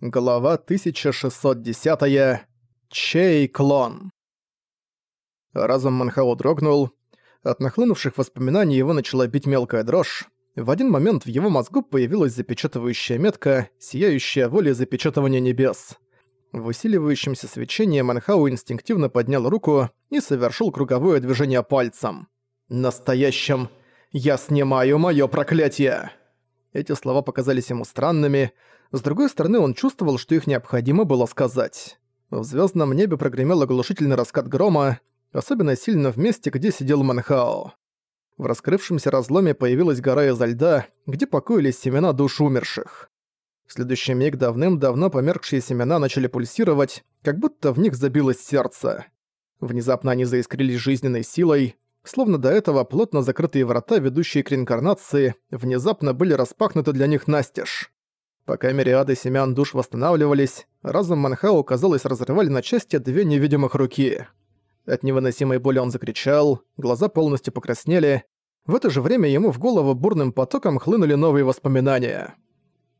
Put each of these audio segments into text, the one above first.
Глава 1610. Чей клон? Разум Манхао дрогнул. От нахлынувших воспоминаний его начала бить мелкая дрожь. В один момент в его мозгу появилась запечатывающая метка, сияющая волей запечатывания небес. В усиливающемся свечении Манхау инстинктивно поднял руку и совершил круговое движение пальцем. «Настоящим! Я снимаю моё проклятие!» Эти слова показались ему странными, с другой стороны, он чувствовал, что их необходимо было сказать. В звездном небе прогремел оглушительный раскат грома, особенно сильно в месте, где сидел Манхао. В раскрывшемся разломе появилась гора изо льда, где покоились семена душ умерших. В следующий миг давным-давно померкшие семена начали пульсировать, как будто в них забилось сердце. Внезапно они заискрились жизненной силой, словно до этого плотно закрытые врата, ведущие к реинкарнации, внезапно были распахнуты для них настежь. Пока мириады семян душ восстанавливались, разум Манхау, казалось, разрывали на части две невидимых руки. От невыносимой боли он закричал, глаза полностью покраснели. В это же время ему в голову бурным потоком хлынули новые воспоминания.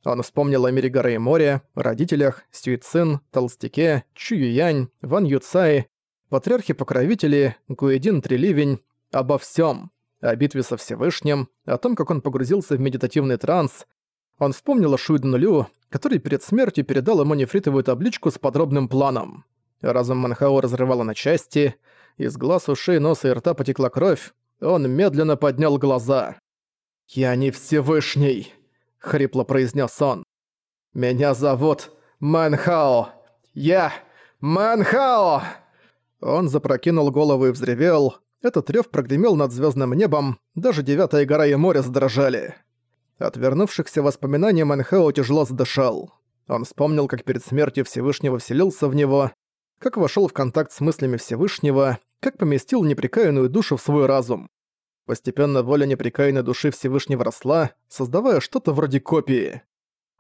Он вспомнил о мире горы и моря, родителях, Сюицин, Толстяке, Чуюянь, Ван Юцай, патриархе-покровители, Гуэдин Треливень, обо всем, О битве со Всевышним, о том, как он погрузился в медитативный транс, он вспомнил о Шуиднулю, который перед смертью передал ему нефритовую табличку с подробным планом. Разум Манхао разрывало на части, из глаз, ушей, носа и рта потекла кровь, он медленно поднял глаза. «Я не Всевышний!» — хрипло произнес он. «Меня зовут Манхао! Я Манхао!» Он запрокинул голову и взревел. Этот рёв прогремел над звёздным небом, даже девятая гора и море задрожали. От вернувшихся воспоминаний Манхао тяжело задышал. Он вспомнил, как перед смертью Всевышнего вселился в него, как вошел в контакт с мыслями Всевышнего, как поместил непрекаянную душу в свой разум. Постепенно воля непрекаянной души Всевышнего росла, создавая что-то вроде копии.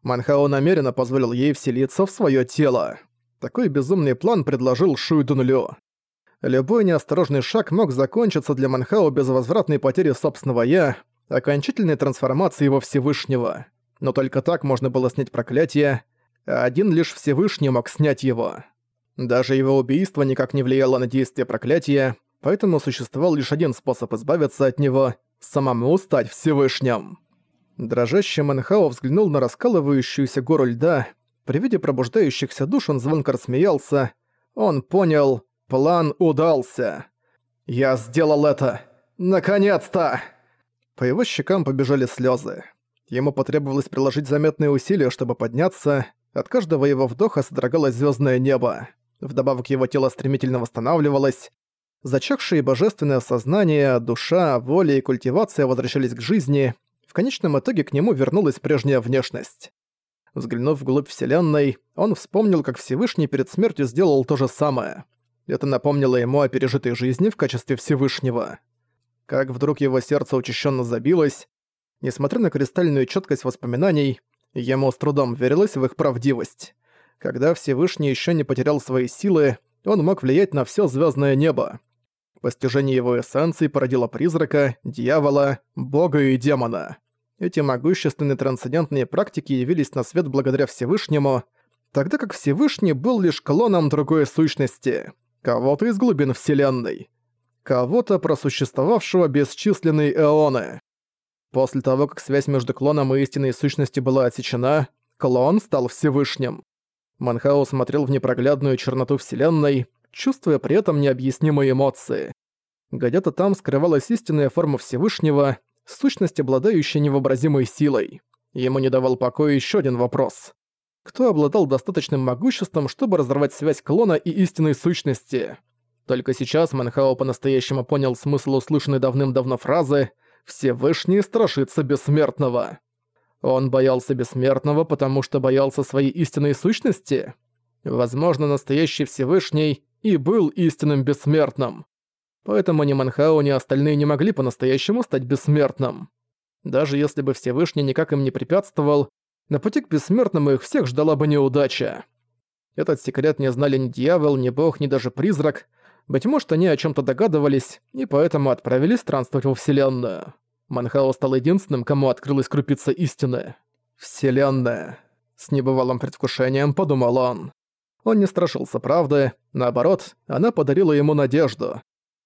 Манхао намеренно позволил ей вселиться в свое тело. Такой безумный план предложил Шуй Дунлю. Любой неосторожный шаг мог закончиться для Манхао безвозвратной потери собственного «я», окончательной трансформации во Всевышнего. Но только так можно было снять проклятие, а один лишь Всевышний мог снять его. Даже его убийство никак не влияло на действие проклятия, поэтому существовал лишь один способ избавиться от него – самому стать Всевышним. Дрожащий Манхао взглянул на раскалывающуюся гору льда. При виде пробуждающихся душ он звонко рассмеялся. Он понял, план удался. «Я сделал это! Наконец-то!» По его щекам побежали слезы. Ему потребовалось приложить заметные усилия, чтобы подняться. От каждого его вдоха содрогалось звездное небо. Вдобавок его тело стремительно восстанавливалось. Зачахшие божественное сознание, душа, воля и культивация возвращались к жизни. В конечном итоге к нему вернулась прежняя внешность. Взглянув вглубь Вселенной, он вспомнил, как Всевышний перед смертью сделал то же самое. Это напомнило ему о пережитой жизни в качестве Всевышнего как вдруг его сердце учащенно забилось. Несмотря на кристальную четкость воспоминаний, ему с трудом верилось в их правдивость. Когда Всевышний еще не потерял свои силы, он мог влиять на все звездное небо. Постижение его эссенции породило призрака, дьявола, бога и демона. Эти могущественные трансцендентные практики явились на свет благодаря Всевышнему, тогда как Всевышний был лишь клоном другой сущности, кого-то из глубин Вселенной кого-то, просуществовавшего бесчисленные эоны. После того, как связь между клоном и истинной сущностью была отсечена, клон стал Всевышним. Манхао смотрел в непроглядную черноту Вселенной, чувствуя при этом необъяснимые эмоции. Где-то там скрывалась истинная форма Всевышнего, сущность, обладающая невообразимой силой. Ему не давал покоя еще один вопрос. Кто обладал достаточным могуществом, чтобы разорвать связь клона и истинной сущности? Только сейчас Манхао по-настоящему понял смысл услышанной давным-давно фразы «Всевышний страшится бессмертного». Он боялся бессмертного, потому что боялся своей истинной сущности? Возможно, настоящий Всевышний и был истинным бессмертным. Поэтому ни Манхао, ни остальные не могли по-настоящему стать бессмертным. Даже если бы Всевышний никак им не препятствовал, на пути к бессмертному их всех ждала бы неудача. Этот секрет не знали ни дьявол, ни бог, ни даже призрак, быть может, они о чем то догадывались, и поэтому отправились странствовать во Вселенную. Манхао стал единственным, кому открылась крупица истины. Вселенная. С небывалым предвкушением подумал он. Он не страшился правды, наоборот, она подарила ему надежду.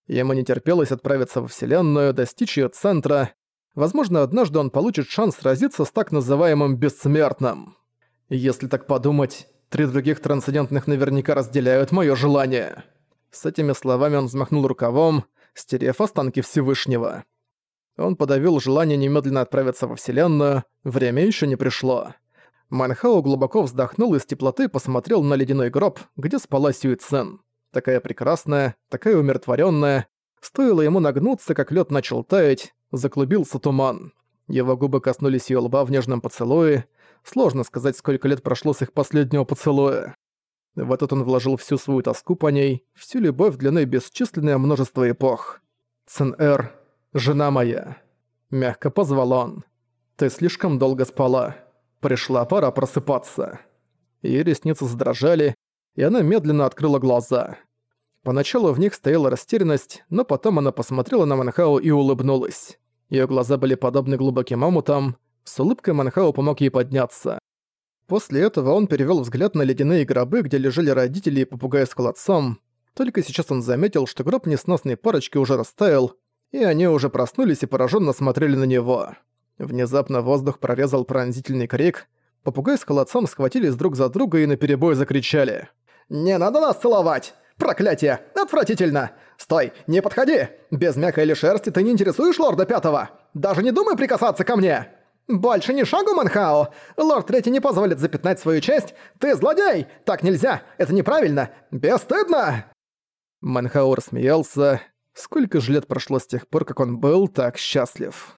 Ему не терпелось отправиться во Вселенную, достичь ее центра. Возможно, однажды он получит шанс сразиться с так называемым «бессмертным». Если так подумать, три других трансцендентных наверняка разделяют мое желание. С этими словами он взмахнул рукавом, стерев останки Всевышнего. Он подавил желание немедленно отправиться во Вселенную, время еще не пришло. Манхау глубоко вздохнул и с теплоты посмотрел на ледяной гроб, где спала Сюй Цен. Такая прекрасная, такая умиротворенная. Стоило ему нагнуться, как лед начал таять, заклубился туман. Его губы коснулись ее лба в нежном поцелуе. Сложно сказать, сколько лет прошло с их последнего поцелуя. В этот он вложил всю свою тоску по ней, всю любовь длиной бесчисленное множество эпох. «Цен-Эр, жена моя», — мягко позвал он. «Ты слишком долго спала. Пришла пора просыпаться». Её ресницы задрожали, и она медленно открыла глаза. Поначалу в них стояла растерянность, но потом она посмотрела на Манхау и улыбнулась. Её глаза были подобны глубоким омутам. С улыбкой Манхау помог ей подняться. После этого он перевёл взгляд на ледяные гробы, где лежали родители и попугай с холодцом. Только сейчас он заметил, что гроб несносной парочки уже растаял, и они уже проснулись и поражённо смотрели на него. Внезапно воздух прорезал пронзительный крик. Попугай с холодцом схватились друг за друга и наперебой закричали. «Не надо нас целовать! Проклятие! Отвратительно! Стой, не подходи! Без мяка или шерсти ты не интересуешь лорда Пятого! Даже не думай прикасаться ко мне!» «Больше ни шагу, Манхао! Лорд Третий не позволит запятнать свою честь! Ты злодей! Так нельзя! Это неправильно! Бесстыдно!» Манхао рассмеялся. Сколько же лет прошло с тех пор, как он был так счастлив.